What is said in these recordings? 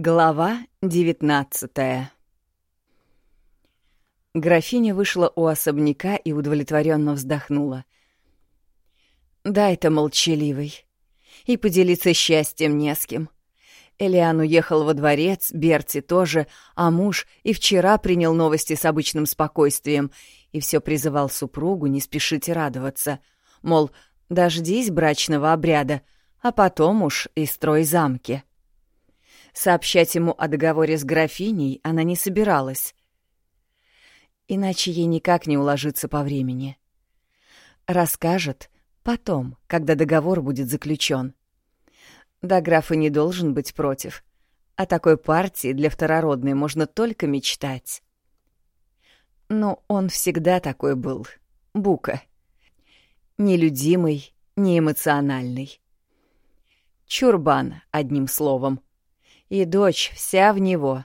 Глава девятнадцатая Графиня вышла у особняка и удовлетворенно вздохнула. «Да, это молчаливый. И поделиться счастьем не с кем. Элиан уехал во дворец, Берти тоже, а муж и вчера принял новости с обычным спокойствием и все призывал супругу не спешить радоваться. Мол, дождись брачного обряда, а потом уж и строй замки». Сообщать ему о договоре с графиней она не собиралась. Иначе ей никак не уложиться по времени. Расскажет потом, когда договор будет заключен. Да граф и не должен быть против. О такой партии для второродной можно только мечтать. Но он всегда такой был. Бука. Нелюдимый, неэмоциональный. Чурбан, одним словом — и дочь вся в него.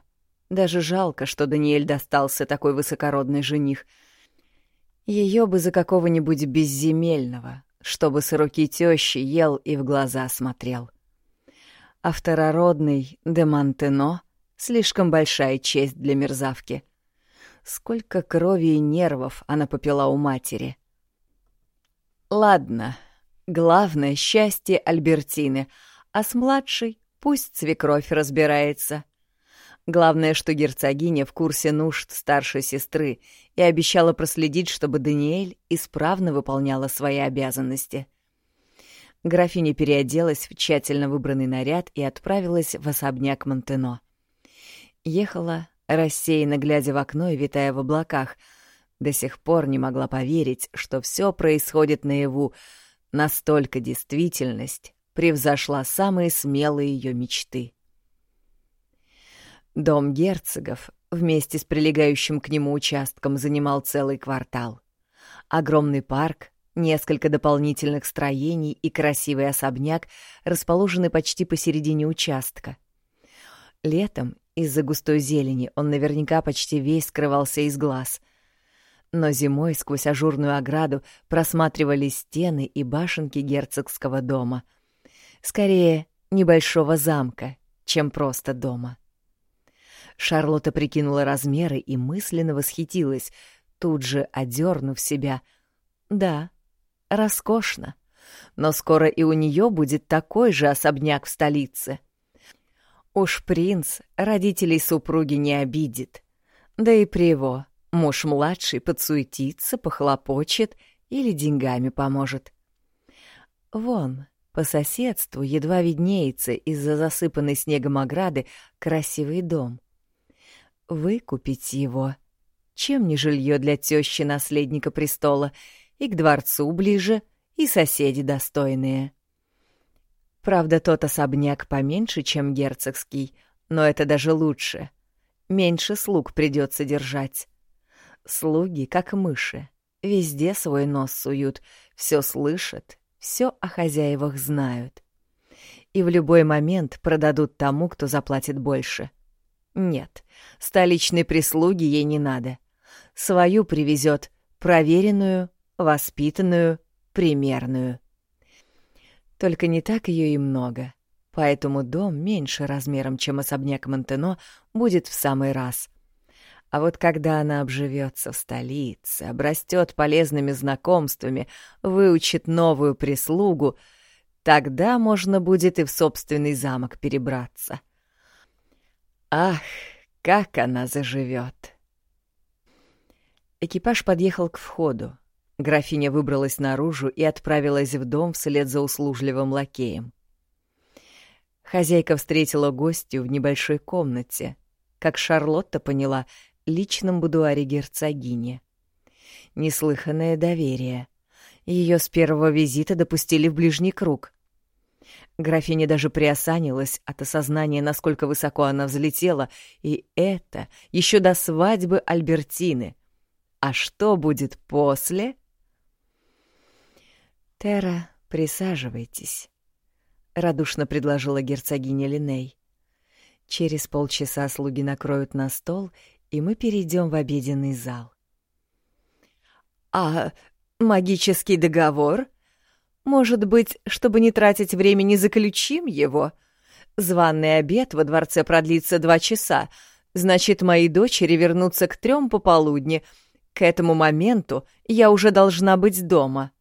Даже жалко, что Даниэль достался такой высокородный жених. Ее бы за какого-нибудь безземельного, чтобы с руки тещи ел и в глаза смотрел. А второродный де Монтено — слишком большая честь для мерзавки. Сколько крови и нервов она попила у матери. Ладно, главное — счастье Альбертины, а с младшей Пусть свекровь разбирается. Главное, что герцогиня в курсе нужд старшей сестры и обещала проследить, чтобы Даниэль исправно выполняла свои обязанности. Графиня переоделась в тщательно выбранный наряд и отправилась в особняк Монтено. Ехала, рассеянно глядя в окно и витая в облаках. До сих пор не могла поверить, что все происходит наяву. Настолько действительность превзошла самые смелые ее мечты. Дом герцогов вместе с прилегающим к нему участком занимал целый квартал. Огромный парк, несколько дополнительных строений и красивый особняк расположены почти посередине участка. Летом из-за густой зелени он наверняка почти весь скрывался из глаз. Но зимой сквозь ажурную ограду просматривались стены и башенки герцогского дома — Скорее, небольшого замка, чем просто дома. Шарлотта прикинула размеры и мысленно восхитилась, тут же одернув себя. Да, роскошно. Но скоро и у нее будет такой же особняк в столице. Уж принц родителей супруги не обидит. Да и при его муж младший подсуетится, похлопочет или деньгами поможет. Вон, по соседству едва виднеется из-за засыпанной снегом ограды красивый дом. Выкупить его. Чем не жилье для тещи наследника престола, и к дворцу ближе, и соседи достойные. Правда, тот особняк поменьше, чем герцогский, но это даже лучше. Меньше слуг придется держать. Слуги, как мыши, везде свой нос суют, все слышат все о хозяевах знают. И в любой момент продадут тому, кто заплатит больше. Нет, столичной прислуги ей не надо. Свою привезет, проверенную, воспитанную, примерную. Только не так ее и много, поэтому дом меньше размером, чем особняк Монтено, будет в самый раз. А вот когда она обживется в столице, обрастет полезными знакомствами, выучит новую прислугу, тогда можно будет и в собственный замок перебраться. Ах, как она заживет! Экипаж подъехал к входу. Графиня выбралась наружу и отправилась в дом вслед за услужливым лакеем. Хозяйка встретила гостью в небольшой комнате. Как Шарлотта поняла, личном будуаре герцогини. Неслыханное доверие. Ее с первого визита допустили в ближний круг. Графиня даже приосанилась от осознания, насколько высоко она взлетела, и это еще до свадьбы Альбертины. А что будет после? «Тера, присаживайтесь», — радушно предложила герцогиня Линей. «Через полчаса слуги накроют на стол, и мы перейдем в обеденный зал. «А магический договор? Может быть, чтобы не тратить времени, заключим его? Званный обед во дворце продлится два часа, значит, мои дочери вернутся к трем пополудни. К этому моменту я уже должна быть дома»,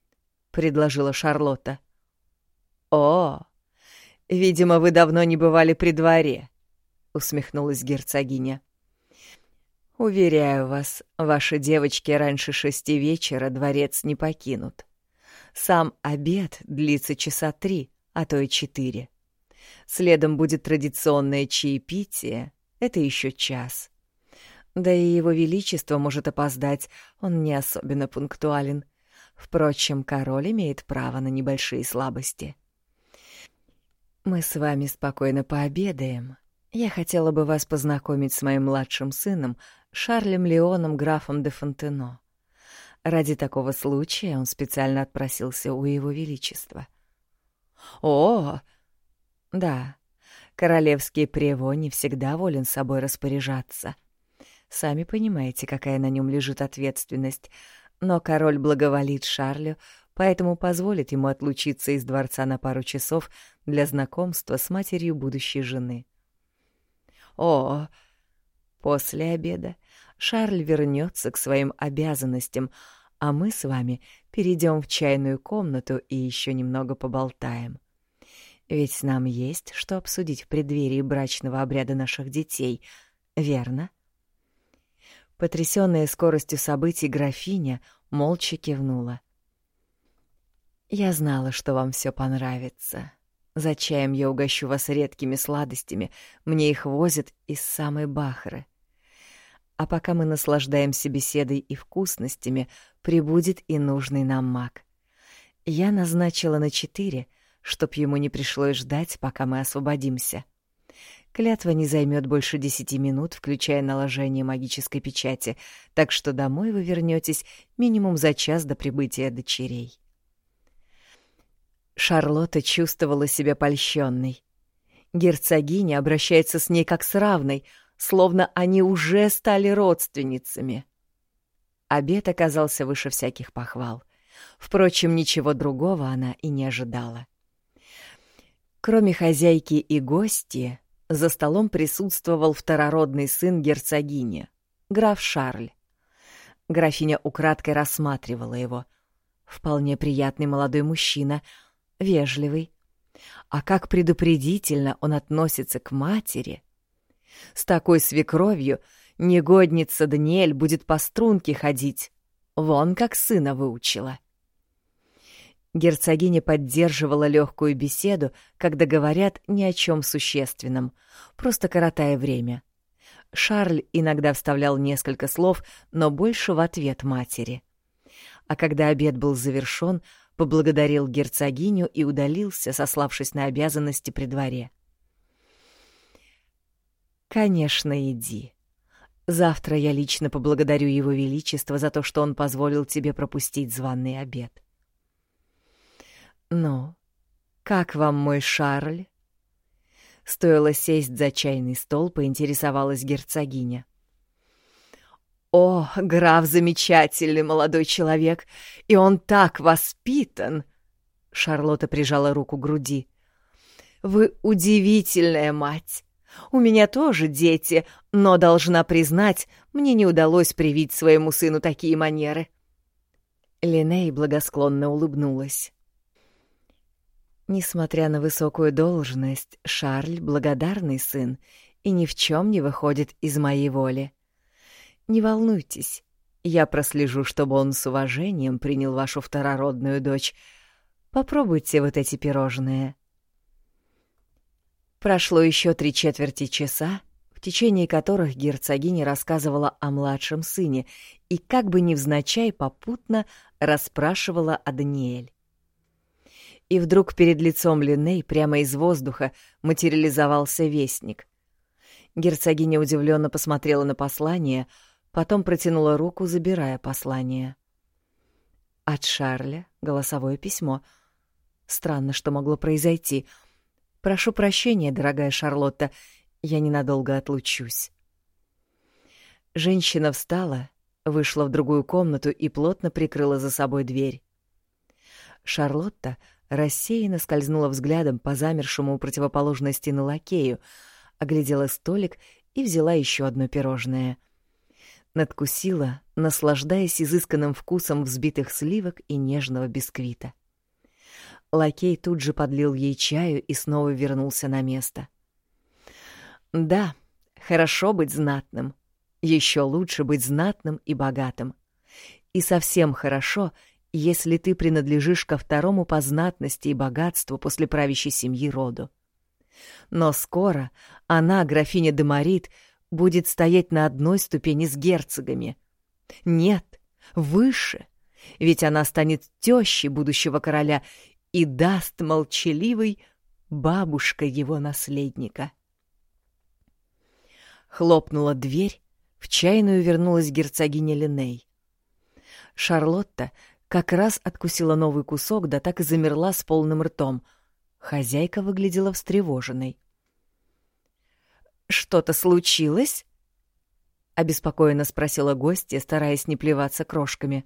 — предложила Шарлотта. «О, видимо, вы давно не бывали при дворе», — усмехнулась герцогиня. «Уверяю вас, ваши девочки раньше шести вечера дворец не покинут. Сам обед длится часа три, а то и четыре. Следом будет традиционное чаепитие, это еще час. Да и его величество может опоздать, он не особенно пунктуален. Впрочем, король имеет право на небольшие слабости. Мы с вами спокойно пообедаем. Я хотела бы вас познакомить с моим младшим сыном, Шарлем Леоном графом де Фонтено. Ради такого случая он специально отпросился у его величества. О, да, королевский прево не всегда волен собой распоряжаться. Сами понимаете, какая на нем лежит ответственность, но король благоволит Шарлю, поэтому позволит ему отлучиться из дворца на пару часов для знакомства с матерью будущей жены. О, после обеда Шарль вернется к своим обязанностям, а мы с вами перейдем в чайную комнату и еще немного поболтаем. Ведь нам есть что обсудить в преддверии брачного обряда наших детей, верно? Потрясённая скоростью событий графиня молча кивнула. Я знала, что вам всё понравится. За чаем я угощу вас редкими сладостями, мне их возят из самой Бахры. А пока мы наслаждаемся беседой и вкусностями, прибудет и нужный нам маг. Я назначила на четыре — чтоб ему не пришлось ждать, пока мы освободимся. Клятва не займет больше десяти минут, включая наложение магической печати, так что домой вы вернетесь минимум за час до прибытия дочерей. Шарлотта чувствовала себя польщенной. Герцогиня обращается с ней как с равной, словно они уже стали родственницами. Обед оказался выше всяких похвал. Впрочем, ничего другого она и не ожидала. Кроме хозяйки и гости, за столом присутствовал второродный сын герцогини, граф Шарль. Графиня украдкой рассматривала его. Вполне приятный молодой мужчина, вежливый. А как предупредительно он относится к матери. С такой свекровью негодница Даниэль будет по струнке ходить. Вон как сына выучила. Герцогиня поддерживала легкую беседу, когда говорят ни о чем существенном, просто коротая время. Шарль иногда вставлял несколько слов, но больше в ответ матери. А когда обед был завершен, поблагодарил герцогиню и удалился, сославшись на обязанности при дворе. «Конечно, иди. Завтра я лично поблагодарю его величество за то, что он позволил тебе пропустить званый обед». «Ну, как вам мой Шарль?» Стоило сесть за чайный стол, поинтересовалась герцогиня. «О, граф замечательный молодой человек, и он так воспитан!» Шарлотта прижала руку к груди. «Вы удивительная мать! У меня тоже дети, но, должна признать, мне не удалось привить своему сыну такие манеры». Линей благосклонно улыбнулась. Несмотря на высокую должность, Шарль — благодарный сын и ни в чем не выходит из моей воли. Не волнуйтесь, я прослежу, чтобы он с уважением принял вашу второродную дочь. Попробуйте вот эти пирожные. Прошло еще три четверти часа, в течение которых герцогиня рассказывала о младшем сыне и как бы невзначай попутно расспрашивала о Даниэль и вдруг перед лицом Линней прямо из воздуха материализовался вестник. Герцогиня удивленно посмотрела на послание, потом протянула руку, забирая послание. От Шарля голосовое письмо. Странно, что могло произойти. Прошу прощения, дорогая Шарлотта, я ненадолго отлучусь. Женщина встала, вышла в другую комнату и плотно прикрыла за собой дверь. Шарлотта рассеянно скользнула взглядом по замершему у противоположной стены лакею, оглядела столик и взяла еще одно пирожное. Надкусила, наслаждаясь изысканным вкусом взбитых сливок и нежного бисквита. Лакей тут же подлил ей чаю и снова вернулся на место. «Да, хорошо быть знатным. Еще лучше быть знатным и богатым. И совсем хорошо, если ты принадлежишь ко второму по знатности и богатству после правящей семьи роду. Но скоро она, графиня Демарит, будет стоять на одной ступени с герцогами. Нет, выше, ведь она станет тещей будущего короля и даст молчаливой бабушка его наследника. Хлопнула дверь, в чайную вернулась герцогиня Линей. Шарлотта как раз откусила новый кусок, да так и замерла с полным ртом. Хозяйка выглядела встревоженной. «Что-то случилось?» — обеспокоенно спросила гостья, стараясь не плеваться крошками.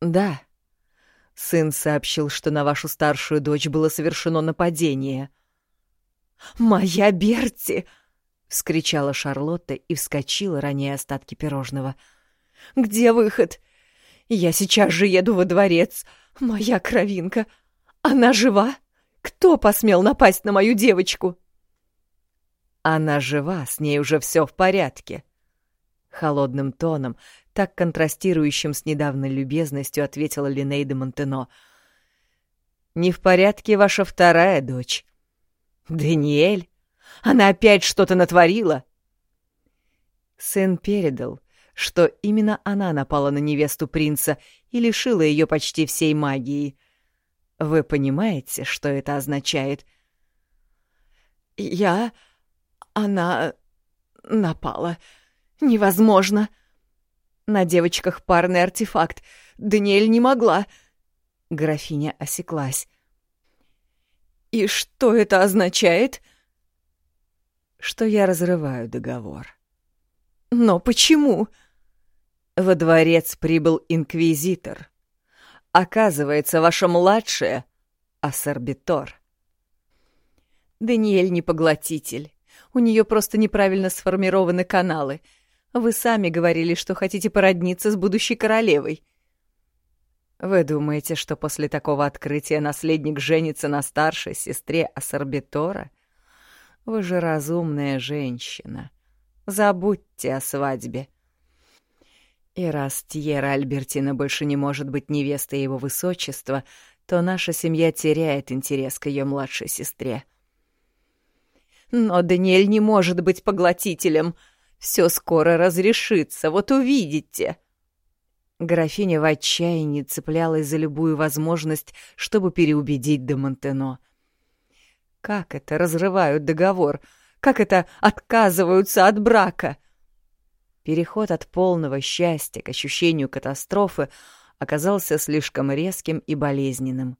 «Да», Сын сообщил, что на вашу старшую дочь было совершено нападение. «Моя Берти!» — вскричала Шарлотта и вскочила, роняя остатки пирожного. «Где выход? Я сейчас же еду во дворец. Моя кровинка. Она жива? Кто посмел напасть на мою девочку?» «Она жива, с ней уже все в порядке», — холодным тоном, так контрастирующим с недавней любезностью ответила Линейда Монтено. «Не в порядке ваша вторая дочь». «Даниэль? Она опять что-то натворила?» Сын передал, что именно она напала на невесту принца и лишила ее почти всей магии. Вы понимаете, что это означает? «Я... она... напала. Невозможно!» На девочках парный артефакт. Даниэль не могла. Графиня осеклась. «И что это означает?» «Что я разрываю договор». «Но почему?» «Во дворец прибыл инквизитор. Оказывается, ваша младшая — ассорбитор». «Даниэль не поглотитель. У нее просто неправильно сформированы каналы — вы сами говорили, что хотите породниться с будущей королевой. Вы думаете, что после такого открытия наследник женится на старшей сестре Ассорбитора? Вы же разумная женщина. Забудьте о свадьбе. И раз Тьера Альбертина больше не может быть невестой его высочества, то наша семья теряет интерес к ее младшей сестре. Но Даниэль не может быть поглотителем — все скоро разрешится, вот увидите!» Графиня в отчаянии цеплялась за любую возможность, чтобы переубедить де Монтено. «Как это разрывают договор? Как это отказываются от брака?» Переход от полного счастья к ощущению катастрофы оказался слишком резким и болезненным.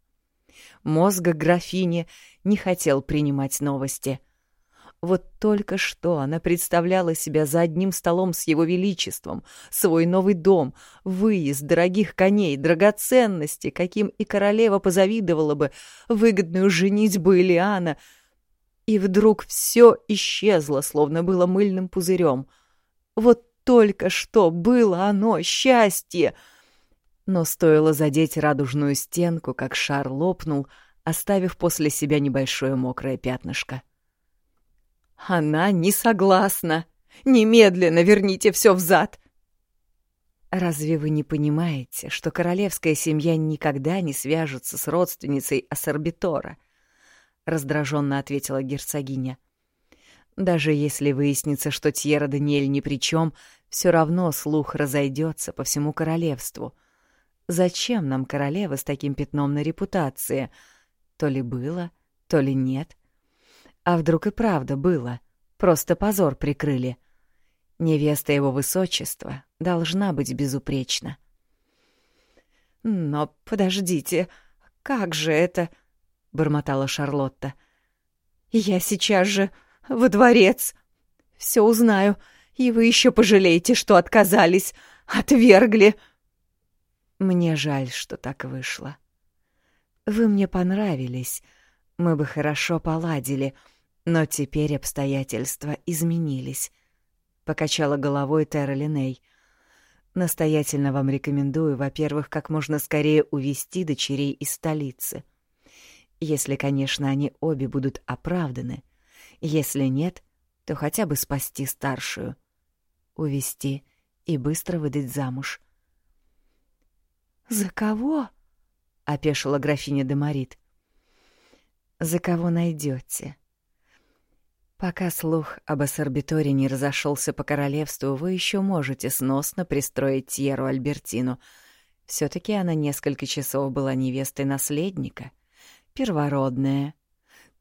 Мозг графини не хотел принимать новости — вот только что она представляла себя за одним столом с его величеством, свой новый дом, выезд дорогих коней, драгоценности, каким и королева позавидовала бы, выгодную женитьбу Илиана. И вдруг все исчезло, словно было мыльным пузырем. Вот только что было оно, счастье! Но стоило задеть радужную стенку, как шар лопнул, оставив после себя небольшое мокрое пятнышко. Она не согласна. Немедленно верните все взад. Разве вы не понимаете, что королевская семья никогда не свяжется с родственницей Ассорбитора? Раздраженно ответила герцогиня. Даже если выяснится, что Тьера Даниэль ни при чем, все равно слух разойдется по всему королевству. Зачем нам королева с таким пятном на репутации? То ли было, то ли нет. А вдруг и правда было? Просто позор прикрыли. Невеста его высочества должна быть безупречна. «Но подождите, как же это?» — бормотала Шарлотта. «Я сейчас же во дворец. Все узнаю, и вы еще пожалеете, что отказались, отвергли». Мне жаль, что так вышло. Вы мне понравились, мы бы хорошо поладили, но теперь обстоятельства изменились», — покачала головой Терра Линей. «Настоятельно вам рекомендую, во-первых, как можно скорее увести дочерей из столицы. Если, конечно, они обе будут оправданы. Если нет, то хотя бы спасти старшую. Увести и быстро выдать замуж». «За кого?» — опешила графиня Демарит. «За кого найдете. Пока слух об ассорбиторе не разошелся по королевству, вы еще можете сносно пристроить Тьеру Альбертину. все таки она несколько часов была невестой наследника. Первородная.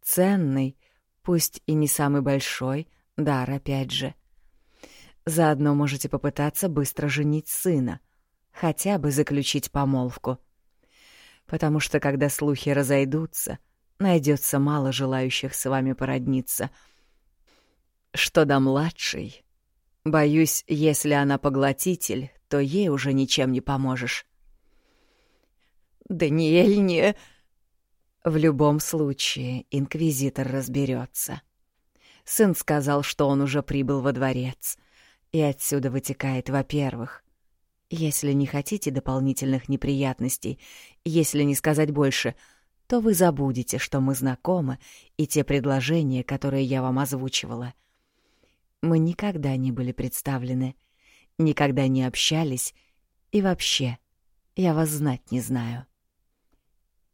Ценный, пусть и не самый большой, дар опять же. Заодно можете попытаться быстро женить сына, хотя бы заключить помолвку. Потому что когда слухи разойдутся, найдется мало желающих с вами породниться — что до младшей, боюсь, если она поглотитель, то ей уже ничем не поможешь. Даниэль не... В любом случае, инквизитор разберется. Сын сказал, что он уже прибыл во дворец, и отсюда вытекает, во-первых, если не хотите дополнительных неприятностей, если не сказать больше, то вы забудете, что мы знакомы, и те предложения, которые я вам озвучивала — мы никогда не были представлены, никогда не общались, и вообще, я вас знать не знаю.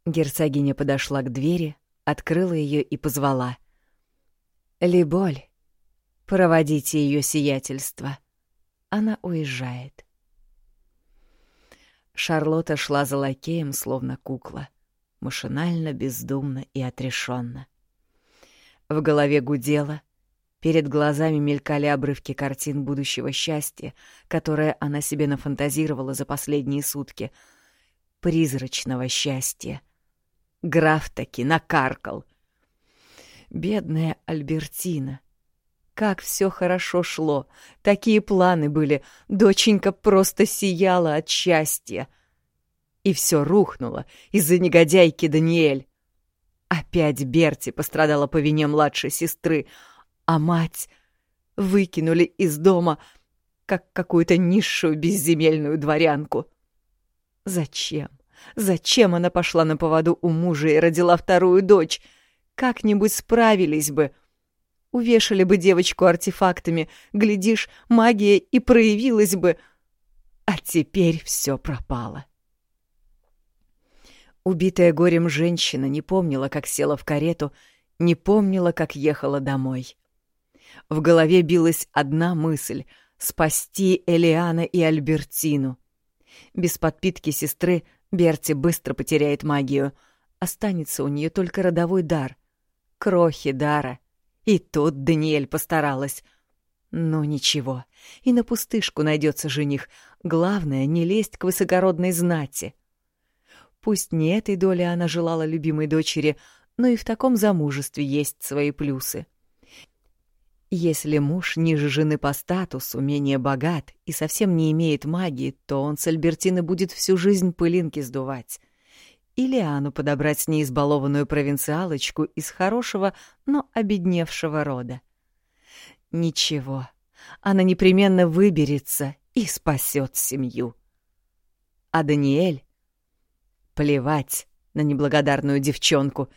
Герцогиня подошла к двери, открыла ее и позвала. «Либоль, проводите ее сиятельство. Она уезжает». Шарлотта шла за лакеем, словно кукла, машинально, бездумно и отрешенно. В голове гудела — Перед глазами мелькали обрывки картин будущего счастья, которое она себе нафантазировала за последние сутки. Призрачного счастья. Граф таки накаркал. Бедная Альбертина. Как все хорошо шло. Такие планы были. Доченька просто сияла от счастья. И все рухнуло из-за негодяйки Даниэль. Опять Берти пострадала по вине младшей сестры — а мать выкинули из дома, как какую-то низшую безземельную дворянку. Зачем? Зачем она пошла на поводу у мужа и родила вторую дочь? Как-нибудь справились бы. Увешали бы девочку артефактами, глядишь, магия и проявилась бы. А теперь все пропало. Убитая горем женщина не помнила, как села в карету, не помнила, как ехала домой. В голове билась одна мысль — спасти Элиана и Альбертину. Без подпитки сестры Берти быстро потеряет магию. Останется у нее только родовой дар. Крохи дара. И тут Даниэль постаралась. Но ничего, и на пустышку найдется жених. Главное — не лезть к высокородной знати. Пусть не этой доли она желала любимой дочери, но и в таком замужестве есть свои плюсы. Если муж ниже жены по статусу, менее богат и совсем не имеет магии, то он с Альбертины будет всю жизнь пылинки сдувать. Или Анну подобрать неизбалованную провинциалочку из хорошего, но обедневшего рода. Ничего, она непременно выберется и спасет семью. А Даниэль? Плевать на неблагодарную девчонку.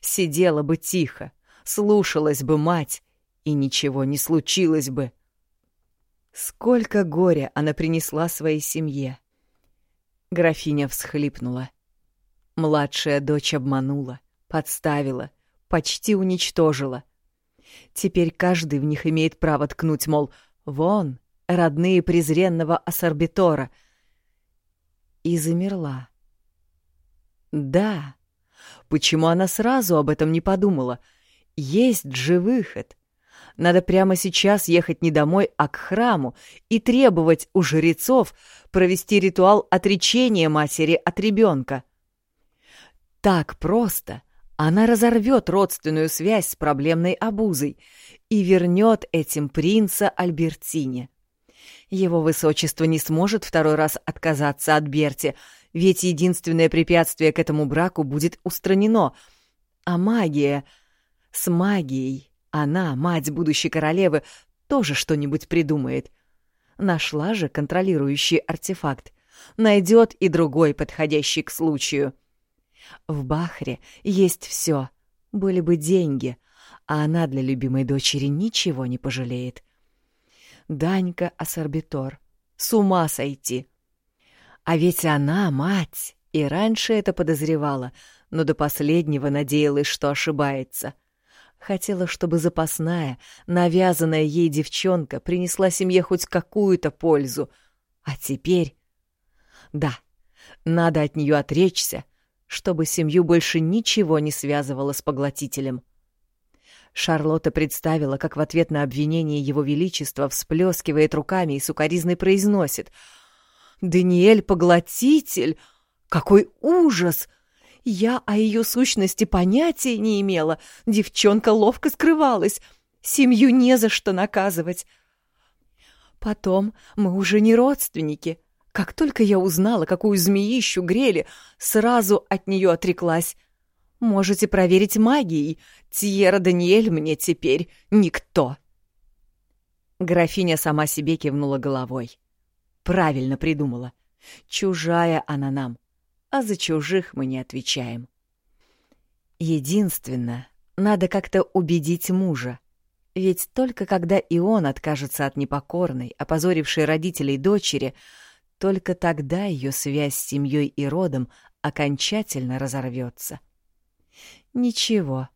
Сидела бы тихо, слушалась бы мать и ничего не случилось бы. Сколько горя она принесла своей семье. Графиня всхлипнула. Младшая дочь обманула, подставила, почти уничтожила. Теперь каждый в них имеет право ткнуть, мол, вон, родные презренного ассорбитора. И замерла. Да, почему она сразу об этом не подумала? Есть же выход. Надо прямо сейчас ехать не домой, а к храму и требовать у жрецов провести ритуал отречения матери от ребенка. Так просто она разорвет родственную связь с проблемной обузой и вернет этим принца Альбертине. Его высочество не сможет второй раз отказаться от Берти, Ведь единственное препятствие к этому браку будет устранено. А магия... С магией она, мать будущей королевы, тоже что-нибудь придумает. Нашла же контролирующий артефакт. Найдет и другой, подходящий к случаю. В Бахре есть все. Были бы деньги, а она для любимой дочери ничего не пожалеет. Данька Ассорбитор. С ума сойти. А ведь она мать, и раньше это подозревала, но до последнего надеялась, что ошибается. Хотела, чтобы запасная, навязанная ей девчонка принесла семье хоть какую-то пользу. А теперь... Да, надо от нее отречься, чтобы семью больше ничего не связывало с поглотителем. Шарлотта представила, как в ответ на обвинение его величества всплескивает руками и сукоризной произносит «Даниэль — поглотитель! Какой ужас! Я о ее сущности понятия не имела. Девчонка ловко скрывалась. Семью не за что наказывать. Потом мы уже не родственники. Как только я узнала, какую змеищу грели, сразу от нее отреклась. Можете проверить магией. Тьера Даниэль мне теперь никто. Графиня сама себе кивнула головой. Правильно придумала. Чужая она нам, а за чужих мы не отвечаем. Единственно, надо как-то убедить мужа. Ведь только когда и он откажется от непокорной, опозорившей родителей дочери, только тогда ее связь с семьей и родом окончательно разорвется. Ничего.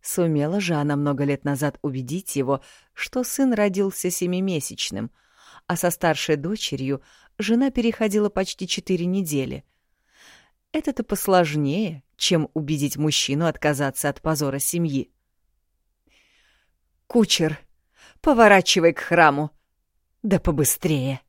Сумела же она много лет назад убедить его, что сын родился семимесячным, а со старшей дочерью жена переходила почти четыре недели. Это-то посложнее, чем убедить мужчину отказаться от позора семьи. «Кучер, поворачивай к храму. Да побыстрее!»